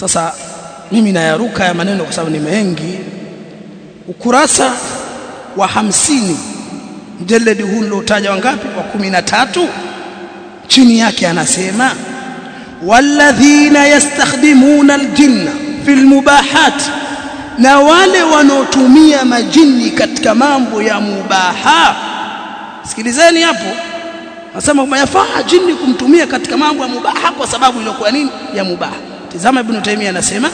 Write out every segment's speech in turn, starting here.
sasa mimi nayaruka ya maneno kwa sababu ni mengi. Ukurasa wa hamsini. Mjeledi huu nilotaja wangapi? Wa kumi na tatu. Chini yake anasema walladhina yastakhdimuna aljinna fil mubahat. Na wale wanaotumia majini katika mambo ya mubaha. Sikilizeni hapo. Nasema yafaa jini kumtumia katika mambo ya mubaha kwa sababu iliyokuwa nini? Ya mubaha tazama ibn taymiyyah anasema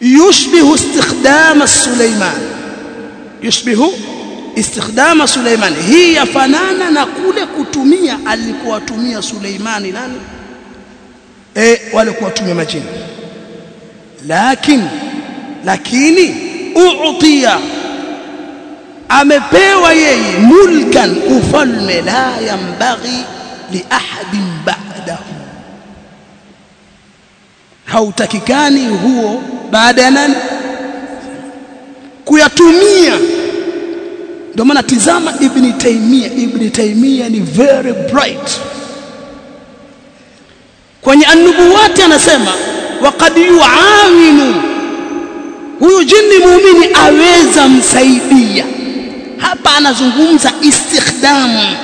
yushbihu istikhdam Sulaiman. Yushbihu istikhdam Sulaiman. Hii yafanana na kule kutumia alikuwatumia Suleimani nani eh wale kuwatumia majini. Lakini lakini uutiya amepewa yeye mulkan ufalme la yambaghi li ahadin ba'dahu hautakikani huo baada ya nani? Kuyatumia. Ndio maana tizama ibn Taymiyyah ibn Taymiyyah ni very bright. Kwenye anubuwati anasema waqad yuawinu. Huyu jini muumini aweza msaidia. Hapa anazungumza istikhdamu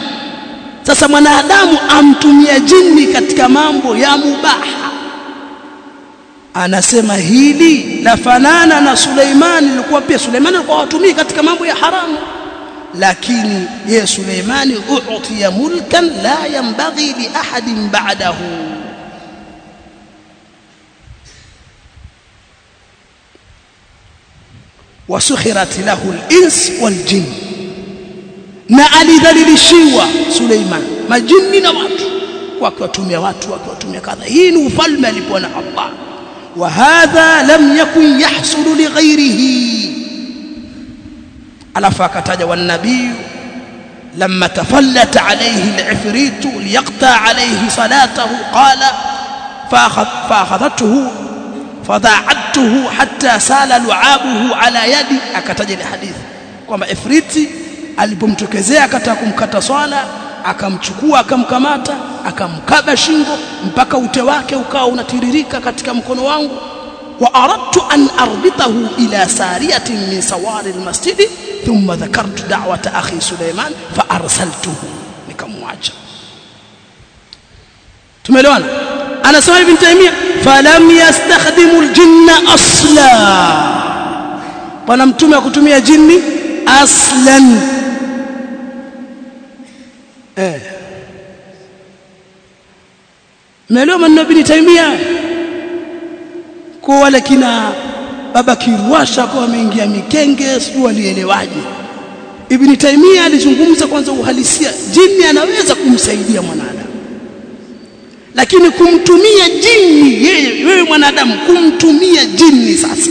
sasa mwanadamu amtumia jini katika mambo ya mubaha anasema hili la fanana na Suleimani alikuwa pia Suleimani alikuwa watumii katika mambo ya haramu. Lakini ye Suleimani uutiya mulkan la yanbaghi li ahadin ba'dahu. Wasukhirat lahu al-ins wal-jinn. Na alidhalilishiwa Suleiman majini na watu wakiwatumia watu wakiwatumia kadha. Hii ni ufalme alipoona Allah وهذا لم يكن يحصل لغيره. alafu akataja والنبي لما تفلت عليه العفريت ليقطع عليه صلاته قال فأخذ فأخذته فضاعته حتى سال لعابه على يدي. ile hadithi kwamba ifriti alipomtokezea akataka kumkata swala akamchukua akamkamata akamkaba shingo mpaka ute wake ukawa unatiririka katika mkono wangu wa aradtu an arbitahu ila sariyatin min sawari almasjid thumma dhakartu da'wata akhi Suleiman fa arsaltuhu nikamwacha tumeelewana anasema ibn Taymiyyah falam yastakhdimu aljinna asla bwana mtume akutumia jini aslan eh. Mmeelewa maneno bin taimia kwa wale kina baba kiwasha kwa ameingia mikenge sio walielewaje Ibn taimia alizungumza kwanza uhalisia jini anaweza kumsaidia mwanadamu. Lakini kumtumia jini yeye wewe mwanadamu kumtumia jini sasa.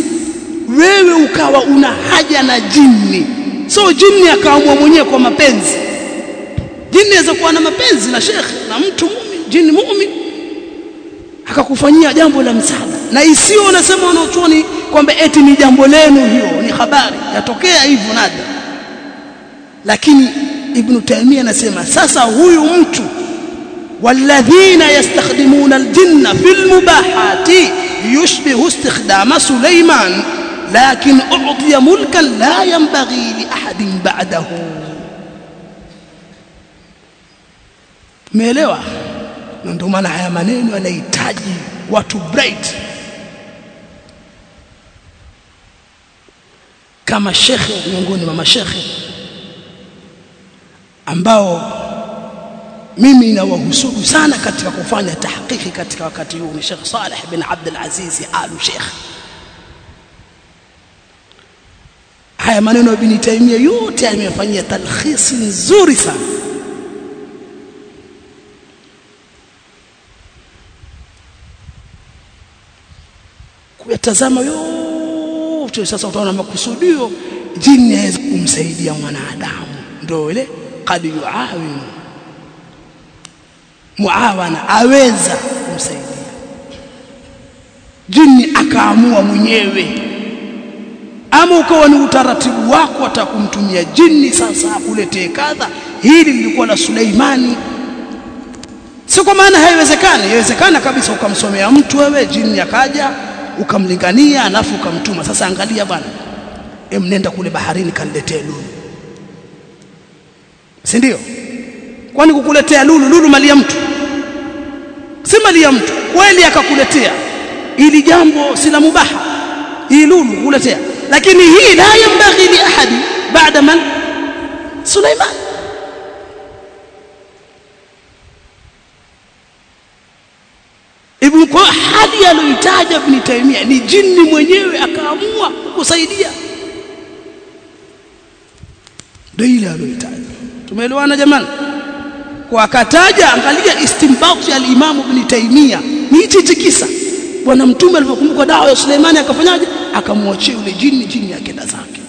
Wewe ukawa una haja na jini so jini akaamua mwenyewe kwa mapenzi jini inaweza kuwa na mapenzi na shekhe na mtu muumini jini muumini akakufanyia jambo la msaada na isiyo unasema wanaochuoni kwamba eti ni jambo lenu hiyo ni habari yatokea hivyo nada lakini ibn Taymiyyah anasema sasa huyu mtu walladhina yastakhdimuna aljinna fil mubahati yushbihu istikhdama Suleiman lakin u'tiya mulkan la yanbaghi li ahadin umeelewa? Na ndio maana haya maneno yanahitaji watu bright. Kama shekhe miongoni mwa mashekhe ambao mimi nawahusudu sana katika kufanya tahqiqi katika wakati huu ni Sheikh Saleh bin Abdul Aziz Alu Sheikh. Haya maneno ya Ibn Taymiyyah yote yamefanyia talkhisi nzuri sana kuyatazama yote sasa utaona makusudio. Jini haiwezi kumsaidia mwanadamu. Ndio ile qad yuawinu. Muawana aweza kumsaidia. Jini akaamua mwenyewe. Ama ukawa ni utaratibu wako atakumtumia jini sasa akuletee kadha. Hili lilikuwa la Suleimani. Si kwa maana haiwezekani. Inawezekana kabisa ukamsomea mtu wewe jini akaja ukamlingania alafu ukamtuma. Sasa angalia bwana. Em nenda kule baharini kaniletee lulu. Si ndio? Kwani kukuletea lulu? Lulu mali ya mtu. Si mali ya mtu. Kweli akakuletea. Ili jambo si la mubaha. Hii lulu kukuletea lakini hii la yambaghi li ahadi baada man Suleiman Ibn kwa hali aliyoitaja Ibn Taymiyyah ni jini mwenyewe akaamua kusaidia. Ndio ile aliyoitaja tumeelewana jamani? Kwa akataja angalia istimbat ya al-Imam Ibn Taymiyyah. Ni hichi hichi kisa. Bwana mtume alipokumbuka dawa ya Suleimani akafanyaje? Akamwachia yule jini jini akenda zake.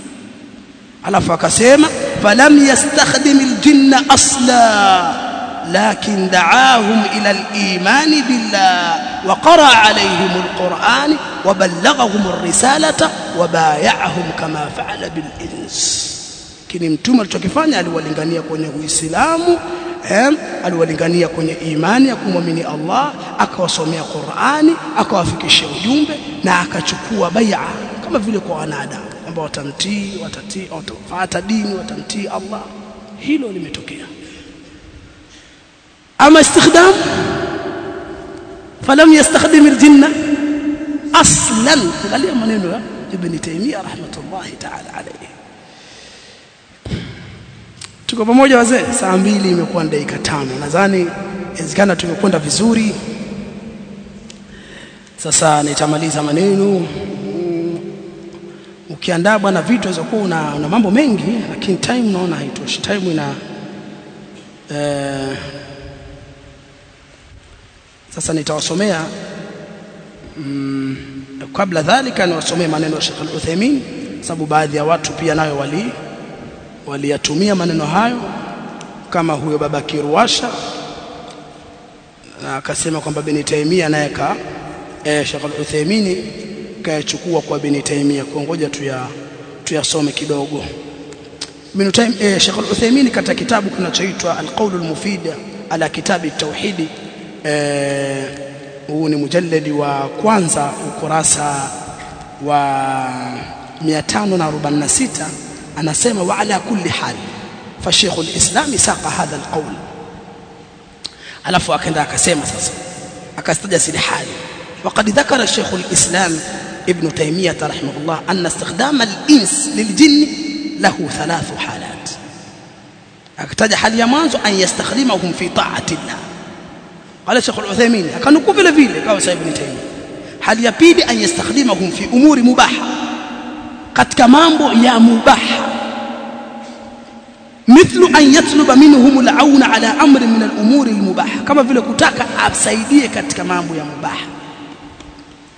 Alafu akasema falam yastakhdim al-jinna asla لكن دعاهم إلى الإيمان بالله وقرأ عليهم القرآن وبلغهم الرسالة وبايعهم كما فعل بالإنس kini mtume alichokifanya aliwalingania kwenye Uislamu eh, aliwalingania kwenye imani ya kumwamini Allah akawasomea Qur'ani akawafikishia ujumbe na akachukua bai'a kama vile kwa wanadamu kwamba watamtii watatii watafuata dini watamtii Allah hilo limetokea ama istikhdam falam yastakhdim aljinna aslan angalia maneno ya ibn رحمه rahmatullahi ta'ala alayhi tuko pamoja wazee saa mbili imekuwa dakika tano nadhani inawezekana tumekwenda vizuri sasa nitamaliza maneno ukiandaa bwana vitu unaweza kuwa una, una mambo mengi lakini time naona haitoshi time ina eh, sasa nitawasomea mm, kabla dhalika niwasomee maneno ya Sheikh Al-Uthaymeen sababu baadhi ya watu pia nayo wali waliyatumia maneno hayo kama huyo baba Kirwasha na akasema kwamba Ibn Taymiyyah naye ka eh, Sheikh Al-Uthaymeen kayachukua kwa Ibn Taymiyyah kwa ngoja tuya tuyasome kidogo. Ibn Taymiyyah eh, Sheikh Al-Uthaymeen katika kitabu kinachoitwa Al-Qawl Al-Mufid ala kitabi Tauhidi huu ni mujalladi wa kwanza ukurasa wa 546 anasema wa ala kulli hal fa Sheikh al-Islam saqa hadha al-qawl alafu akaenda akasema sasa akastaja zile hali وقد ذكر شيخ الإسلام ابن تيمية رحمه الله أن استخدام الإنس للجن له ثلاث حالات اكتجى حال يمانز أن يستخدمهم في طاعة قال شيخ العثيمين akanukuu vile vile kama Said ibn Taymiyyah hali ya pili an yastakhdimahum fi umuri mubaha katika mambo ya mubaha mithlu an yatluba minhum al-auna ala amri min al-umuri al-mubaha kama vile kutaka asaidie katika mambo ya mubaha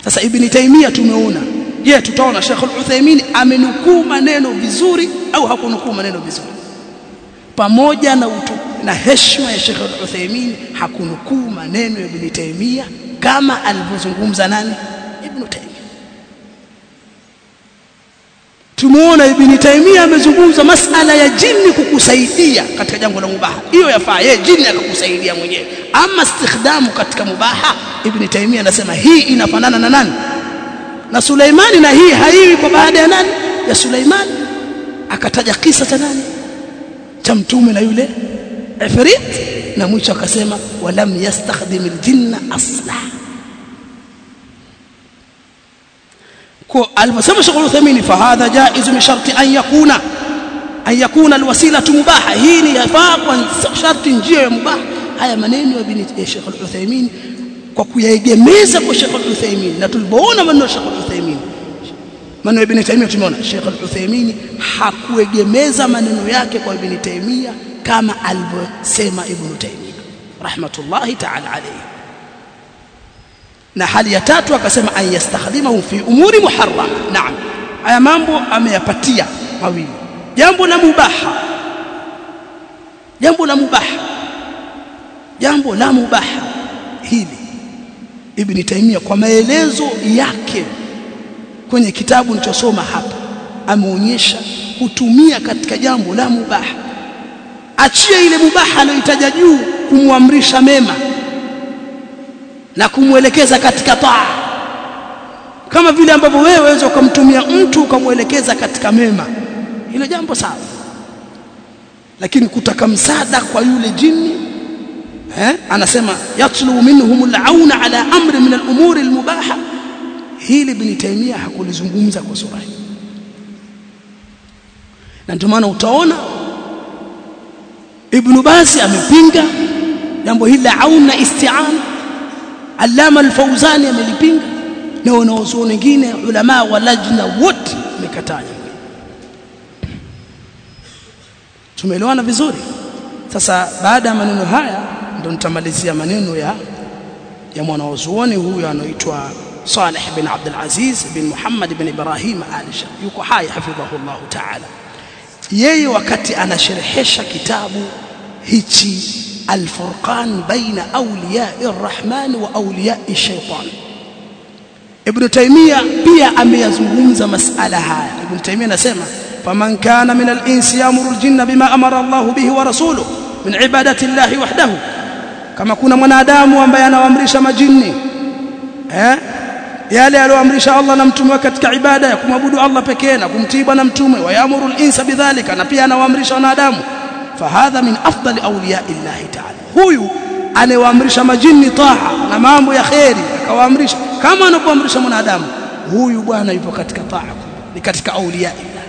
sasa ibn Taymiyyah tumeona je tutaona Sheikh al-Uthaymeen amenukuu maneno vizuri au hakunukuu maneno vizuri Pamoja na utu, na heshima ya Sheikh al-Uthaymeen hakunukuu maneno ya Ibn Taymiyyah kama alivyozungumza nani? Ibn Taymiyyah tumuona Ibn Taymiyyah amezungumza masala ya jini kukusaidia katika jambo la mubaha. Hiyo yafaa yeye jini akakusaidia mwenyewe. Ama istikhdamu katika mubaha Ibn Taymiyyah anasema hii inafanana na nani? Na Suleimani na hii haiwi kwa baada ya nani? Ya Suleimani. Akataja kisa cha nani cha mtume na yule ifrit na mwisho akasema walam yastakhdim aljinna asla. Kwa aliposema Sheikh Uthaymeen fa hadha jaiz min sharti an yakuna an yakuna alwasila mubaha. Hii ni yafaa kwa sharti njia ya mubaha. Haya maneno ya bin Sheikh Uthaymeen kwa kuyaegemeza kwa Sheikh Uthaymeen. Na tulipoona maneno ya Sheikh maneno ya Ibn Taymiyyah tumeona. Sheikh Al-Uthaymeen hakuegemeza maneno yake kwa Ibn Taymiyyah kama alivyosema Ibn Taymiyyah. Rahmatullahi ta'ala alayhi. Na hali ya tatu akasema ayastakhdimahu yastakhdimahu fi umuri muharram. Naam. Haya mambo ameyapatia mawili. Jambo la mubaha. Jambo la mubaha. Jambo la mubaha. Hili. Ibn Taymiyyah kwa maelezo yake kwenye kitabu nilichosoma hapa. Ameonyesha kutumia katika jambo la mubaha. Achie ile mubaha anayoitaja juu kumwamrisha mema na kumwelekeza katika taa. Kama vile ambavyo wewe waweza ukamtumia mtu ukamwelekeza katika mema hilo jambo sawa. Lakini kutaka msaada kwa yule jini eh anasema yatlu minhum al-auna ala amri min al-umuri al-mubaha hili ibn taimia hakulizungumza kwa sura hii. Na ndio maana utaona Ibn Basi amepinga jambo hili la auna isti'ana alama al-Fawzani amelipinga na wanaozuoni wengine ulama wa lajna wote wamekataa tumeelewana vizuri? Sasa baada ya maneno haya ndo nitamalizia maneno ya ya mwanaozuoni huyu anaitwa Saleh bin Abdul Aziz bin Muhammad bin Ibrahim Alisha yuko hai hafidhahullah ta'ala yeye wakati anasherehesha kitabu hichi Al-Furqan baina awliya'i ar-Rahman wa awliya'i shaytan Ibn Taymiyyah pia ameyazungumza masala haya Ibn Taymiyyah anasema faman kana min al-insi yamuru al-jinna bima amara Allah bihi wa rasuluhu min ibadati Allah wahdahu kama kuna mwanadamu ambaye anawaamrisha majini eh yale aliyoamrisha Allah na mtume katika ibada ya kumwabudu Allah pekee na kumtii bwana mtume wayamuru al-insa bidhalika na pia anawaamrisha wanadamu fahadha min afdali awliya Allah ta'ala. Huyu anayewaamrisha majini taa na mambo ya khairi akawaamrisha. Kama anapoamrisha mwanadamu huyu bwana yupo katika taa ni katika awliya Allah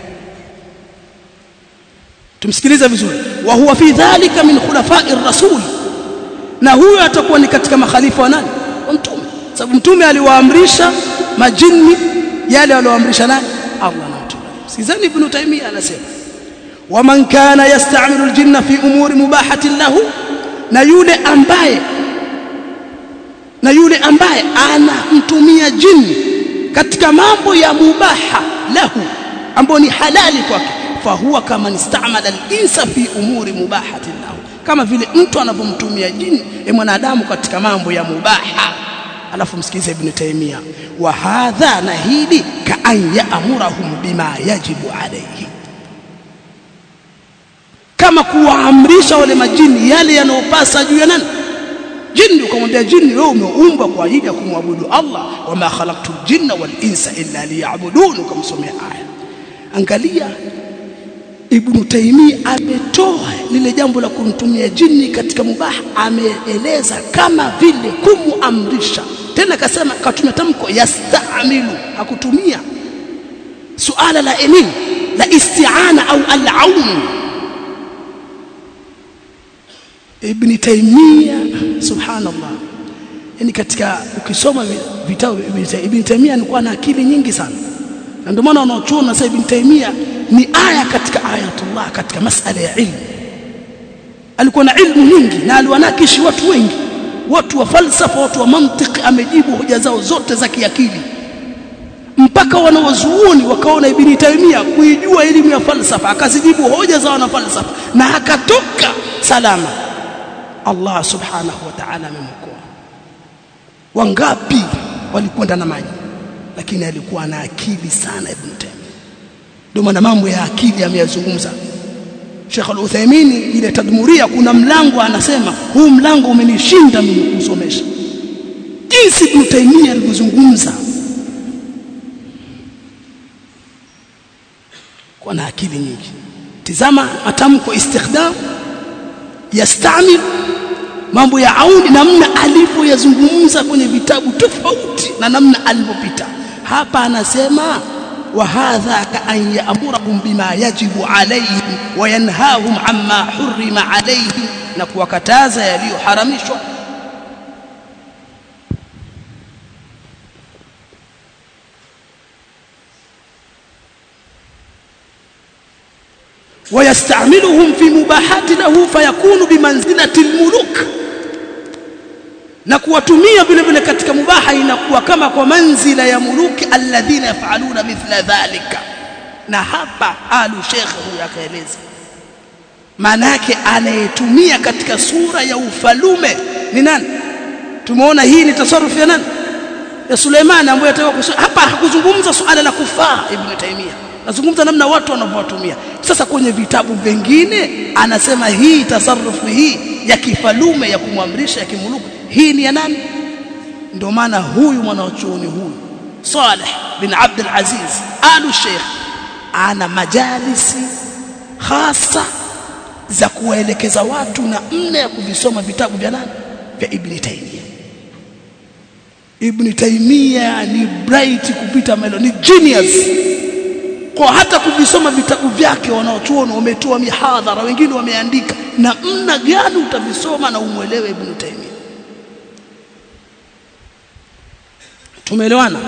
tumsikiliza vizuri. Wa huwa fi dhalika min khulafa'ir rasul. Na huyo atakuwa ni katika makhalifa wa nani? Wa mtume sababu mtume aliwaamrisha majini yale walioamrisha naye Allah na mtume sikizani ibn Taymiyyah anasema wa man kana yasta'milu aljinna fi umuri mubahatin lahu na yule ambaye na yule ambaye anamtumia jini katika mambo ya mubaha lahu ambayo ni halali kwake fahuwa kama nistamala al-insa fi umuri mubahatin lahu. Kama vile mtu anapomtumia jini e mwanadamu katika mambo ya mubaha alafu msikize ibn taimia wa hadha na hili ka an ya'murahum bima yajibu alayhi. Kama kuwaamrisha wale majini yale yanayopasa juu ya nani? Jini ukamwambia jini wewe umeumbwa kwa ajili ya kumwabudu Allah. Wama khalaqtu jinna wal insa illa liya'budun ukamsomea aya. Angalia Ibn Taymiyyah ametoa lile jambo la kumtumia jini katika mubaha ameeleza kama vile kumuamrisha tena akasema katumia tamko yastamilu hakutumia suala la elimu la isti'ana au al-aun. Ibn taymiya subhanallah. Yani katika ukisoma vitabu Ibn taimia alikuwa na akili nyingi sana. Na ndio maana wanaochuona sasa Ibn taymiya ni aya katika ayatullah katika masala ya ilmu. Alikuwa na ilmu nyingi na aliwanakishi watu wengi watu wa falsafa watu wa mantiki amejibu hoja zao zote za kiakili. Mpaka wanawazuoni wakaona Ibn taimia kuijua elimu ya falsafa akazijibu hoja za wana falsafa na akatoka salama. Allah subhanahu wa ta'ala amemkoa. Wangapi walikwenda na maji lakini alikuwa na akili sana Ibn taimia ndio maana mambo ya akili ameyazungumza Sheikh Al-Uthaymeen ile tadmuria kuna mlango anasema huu mlango umenishinda mimi kusomesha jinsi Ibn Taymiyyah alivyozungumza. Kwa na akili nyingi. Tizama matamko istikhdam yastamil mambo ya auni namna alivyoyazungumza kwenye vitabu tofauti na namna alivyopita. Hapa anasema وهذا كأن يأمرهم بما يجب عليهم وينهاهم عما حرم عليهم. نكوكتازا يليحرمشوا ويستعملهم في مباحات له فيكون بمنزلة الملوك. Na kuwatumia vile vile katika mubaha inakuwa kama kwa manzila ya muluki alladhina yafaluna mithla dhalika. Na hapa alu shekhe huyu akaeleza. Maana yake anayetumia katika sura ya ufalume ni nani? Tumeona hii ni tasarufu ya nani? Ya suleimani ambaye atakuwa hapa hakuzungumza suala la kufaa ibn Taymiyyah. Nazungumza namna watu wanavyotumia sasa kwenye vitabu vingine anasema hii tasarufu hii ya kifalume ya kumwamrisha ya kimuluku hii ni ya nani? Ndio maana huyu mwanachuoni huyu Saleh bin Abdul Aziz Alu Sheikh ana majalisi hasa za kuwaelekeza watu na mne ya kuvisoma vitabu vya nani? Vya Ibn Taymiyyah Ibn Taymiyyah ni bright kupita melo ni genius. Kwa hata kuvisoma vitabu vyake wanaochuoni wametoa mihadhara wengine wameandika na mna gani utavisoma na umwelewe Ibn Taymiyyah tumeelewana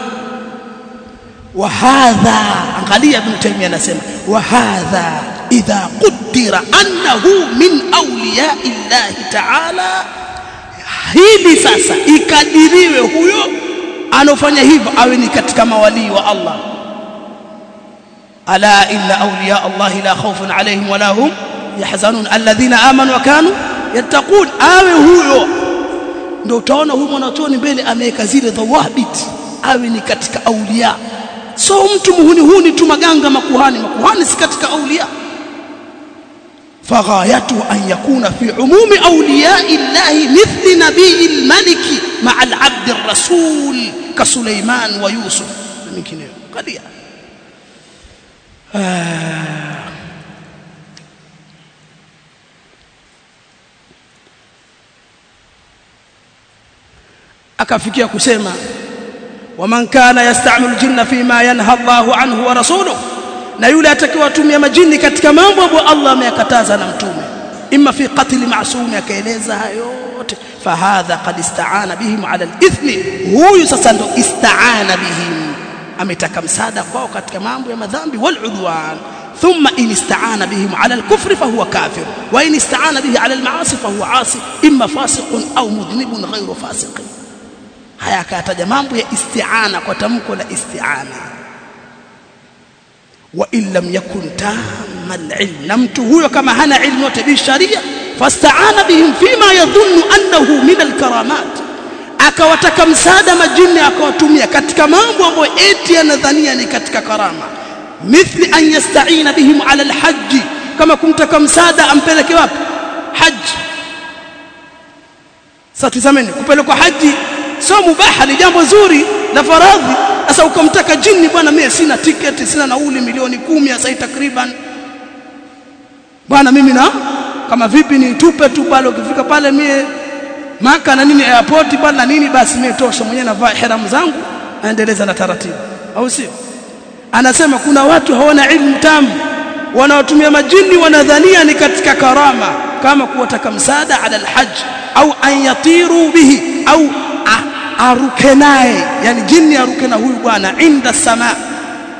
wa hadha angalia Ibn Taymiyyah anasema wa hadha idha qaddara annahu min awliya illahi ta'ala hili sasa ikadiriwe huyo anofanya hivyo awe ni katika mawalii wa Allah. Ala illa awliya Allah la khawfun alayhim wala hum yahzanun alladhina amanu wa kanu yattaqun awe huyo ndio utaona huyu mwanachuoni mbele ameweka zile dhawabit awe ni katika aulia. So mtu muhuni huni tu maganga makuhani. Makuhani si katika aulia. Faghayatu an yakuna fi umumi awliyai llahi mithli nabii lmaliki maa alabdi rasul ka Suleiman wa Yusuf. Na kadia ah. akafikia kusema waman kana yastamilu jinna fima yanha Allahu anhu wa rasuluhu na yule atakiwa atumia majini katika mambo ambayo Allah ameyakataza na mtume. Imma fi qatli ma'sumi akaeleza hayo yote. Fahadha qad ista'ana bihim ala al huyu sasa ndo ista'ana bihim. Ametaka msaada kwao katika mambo ya madhambi wal udwan. Thumma in ista'ana bihim ala al-kufr fa huwa kafir. Wa in ista'ana bihi ala al-ma'asi fa huwa asi. Imma fasiqun aw mudhnibun ghayru fasiqin haya akayataja mambo ya isti'ana kwa tamko la isti'ana. Wa in lam yakun tamal ilm na mtu huyo kama hana ilmu yote bi sharia fasta'ana bihim fima yadhunnu annahu min alkaramat. Akawataka msaada majini akawatumia katika mambo ambayo eti anadhania ni katika karama. Mithli an yasta'ina bihim ala alhajj kama kumtaka msaada ampeleke wapi? Haji sasa tazameni kupelekwa haji sio mubaha ni jambo zuri la faradhi. Sasa ukamtaka jini bwana mimi sina tiketi sina nauli milioni kumi sasa takriban. Bwana mimi na kama vipi nitupe tu pale ukifika pale mie maka na nini airport na nini basi mimi tosha mwenyewe navaa ihram zangu aendeleza na taratibu. Au sio? Anasema kuna watu hawana ilmu tamu wanaotumia majini wanadhania ni katika karama kama kuwataka msaada ala alhajj au an yatiru bihi au aruke naye yani jini aruke na huyu bwana inda sama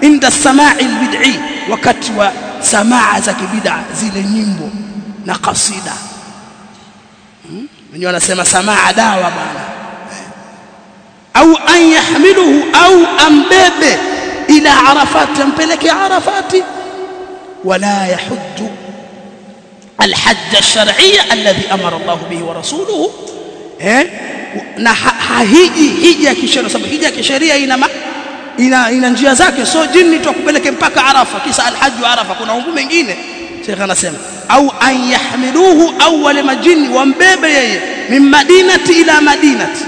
inda samai albid'i wakati wa samaa za kibida zile nyimbo na kasida hmm? wenyewe wanasema samaa dawa bwana au an yahmiluhu au ambebe ila arafati ampeleke arafati wala yahujju الحج الشرعي الذي أمر الله به ورسوله eh na hahiji hija ya kisheria sababu hija ya kisheria ina ina ina njia zake. So jini tuakupeleke mpaka arafa kisa alhaji arafa kuna mambo mengine Sheikh anasema au an yahmiluhu au wale majini wambebe yeye min madinati ila madinati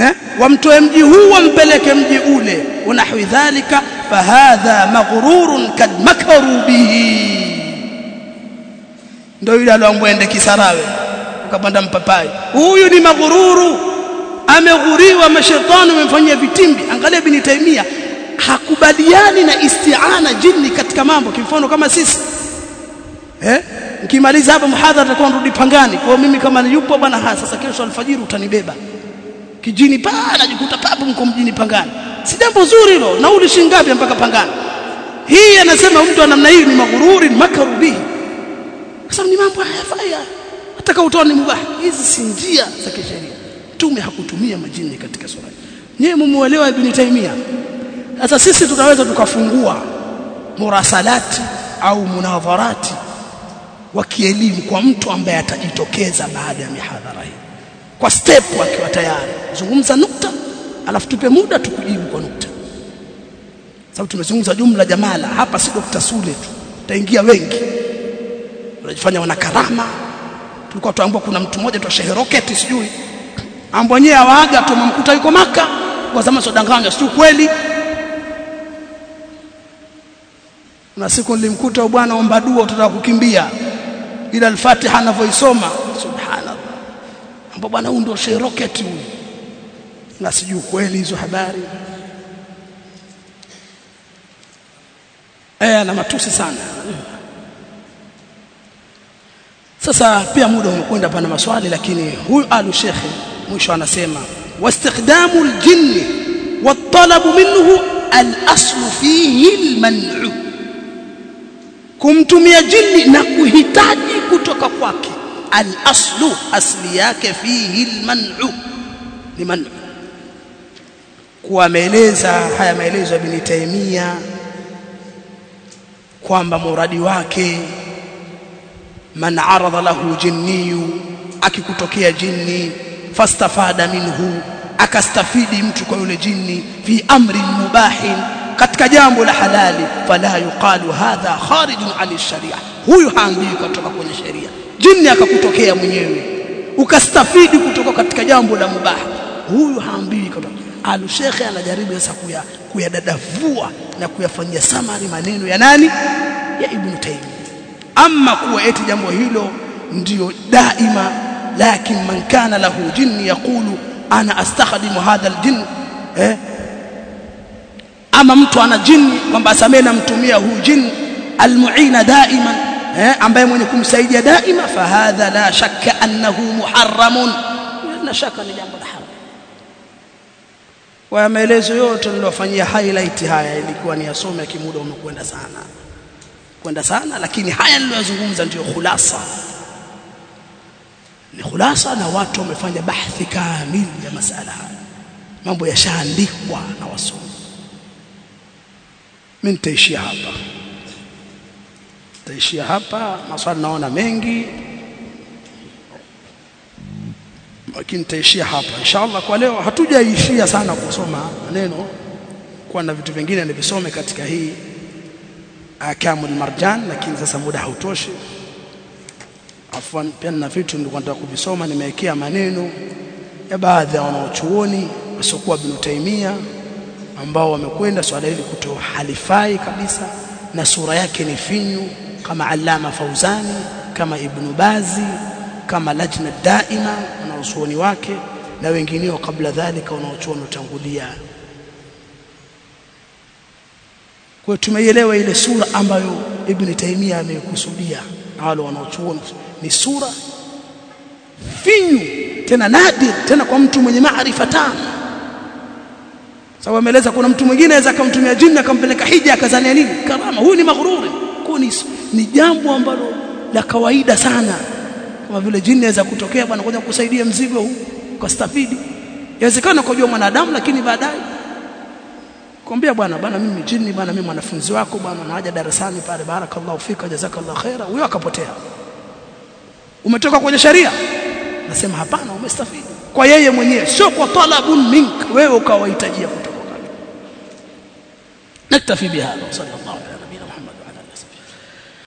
eh wamtoe mji huu wampeleke mji ule unahwi dhalika fahadha maghrurun kad makaru bihi. Ndio yule aliyoambwende kisarawe ukapanda mpapai huyu ni maghururu ameghuriwa mashaitani amemfanyia vitimbi. Angalia ibn taimia hakubaliani na isti'ana jini katika mambo kimfano kama sisi. Eh? Nikimaliza hapa muhadhara tutakuwa nirudi pangani. Kwa mimi kama yupo bwana ha sasa kesho alfajiri utanibeba. Kijini pa najikuta papo mko mjini pangani. Si jambo zuri hilo. Nauli shilingi ngapi mpaka pangani? Hii anasema mtu wa namna hii ni maghururi makarubi sasa ni mambo hayafai hata utoa ni mubah. Hizi si njia za kisheria. Tume hakutumia majini katika sura nyewe mumuelewa ibn taimia sasa sisi tunaweza tukafungua murasalati au munadharati wa kielimu kwa mtu ambaye atajitokeza baada ya mihadhara hii. Kwa step akiwa tayari. Zungumza nukta alafu tupe muda tukujibu kwa nukta. Sababu tumezungumza jumla jamala. Hapa si Dr. Sule tu. Taingia wengi. Wanajifanya wana karama tulikuwa tuambiwa kuna mtu mmoja tu Sheikh Rocket sijui. Ambonye awaaga tumemkuta yuko maka kwa zama sodanganya si kweli na siku nilimkuta bwana omba dua tutataka kukimbia. Ila al-Fatiha anavyoisoma subhanallah. Ambapo bwana huyu ndio Sheikh Rocket huyu. Na sijui kweli hizo habari. Eh na matusi sana sasa pia muda umekwenda pana maswali lakini huyu alu shekhe mwisho anasema واستخدام الجن والطلب منه الأصل فيه المنع kumtumia jini na kuhitaji kutoka kwake al-aslu asli yake fihi al-man'u ni man'u kuwa ameeleza haya maelezo ya Ibn Taymiyyah kwamba muradi wake man arada lahu jinniyu akikutokea jini fastafada minhu akastafidi mtu kwa yule jini fi amri mubahin katika jambo la halali fala yuqalu hadha kharijun an sharia. Huyu haambii kutoka kwenye sheria jini akakutokea mwenyewe ukastafidi kutoka katika jambo la mubah huyu haambii kutoka. Alu shekhe anajaribu sasa kuya kuyadadavua na kuyafanyia samari maneno ya nani? Ya ibn taymiyyah ama kuwa eti jambo hilo ndiyo daima lakin man kana lahu jinni yaqulu ana astakhdimu hadha aljinn eh? Ama mtu ana jini kwamba asamee namtumia huu jini almuina daima eh? Ambaye mwenye kumsaidia daima fahadha la shakka annahu muharramun. Na shaka ni jambo la haram. Wa maelezo yote niliyofanyia highlight haya ilikuwa ni yasome kimuda umekwenda sana kwenda sana lakini haya niliyozungumza ndiyo khulasa. Ni khulasa na watu wamefanya bahthi kamili ya masala mambo yashaandikwa na wasomi. Mimi nitaishia hapa. Nitaishia hapa maswali naona mengi. Lakini nitaishia hapa. Inshallah kwa leo hatujaishia sana kusoma maneno. Kwa na vitu vingine nivisome katika hii akamul marjan lakini sasa muda hautoshi. Afwan pia na vitu nilikuwa nataka kuvisoma nimewekea maneno ya baadhi ya wanaochuoni wasiokuwa Ibn Taymiyyah ambao wamekwenda swala hili kutoa halifai kabisa na sura yake ni finyu kama alama Fauzani kama Ibn Bazi kama Lajna Daima wanaochuoni wake na wengineo kabla dhalika wanaochuoni utangulia kwa tumeielewa ile sura ambayo Ibn taimia amekusudia. Wale wanaochuona ni sura finyu tena nadir tena kwa mtu mwenye maarifa tamu. Sababu ameeleza kuna mtu mwingine anaweza akamtumia jini akampeleka hija akazania nini? Karama. Huyu ni maghruri. Kuni ni, jambo ambalo la kawaida sana. Kama vile jini anaweza kutokea bwana kuja kusaidia mzigo huu kwa stafidi. Inawezekana kujua mwanadamu lakini baadaye kwambia bwana bwana mimi jini bwana mimi mwanafunzi wako bwana naaja darasani pale barakallahu fika jazakallahu khaira. Huyo akapotea. Umetoka kwenye sharia? Nasema hapana umestafidi. Kwa yeye mwenyewe sio kwa talabun mink wewe ukawahitajia kutoka. Kwake naktafi bihadha sallallahu alaihi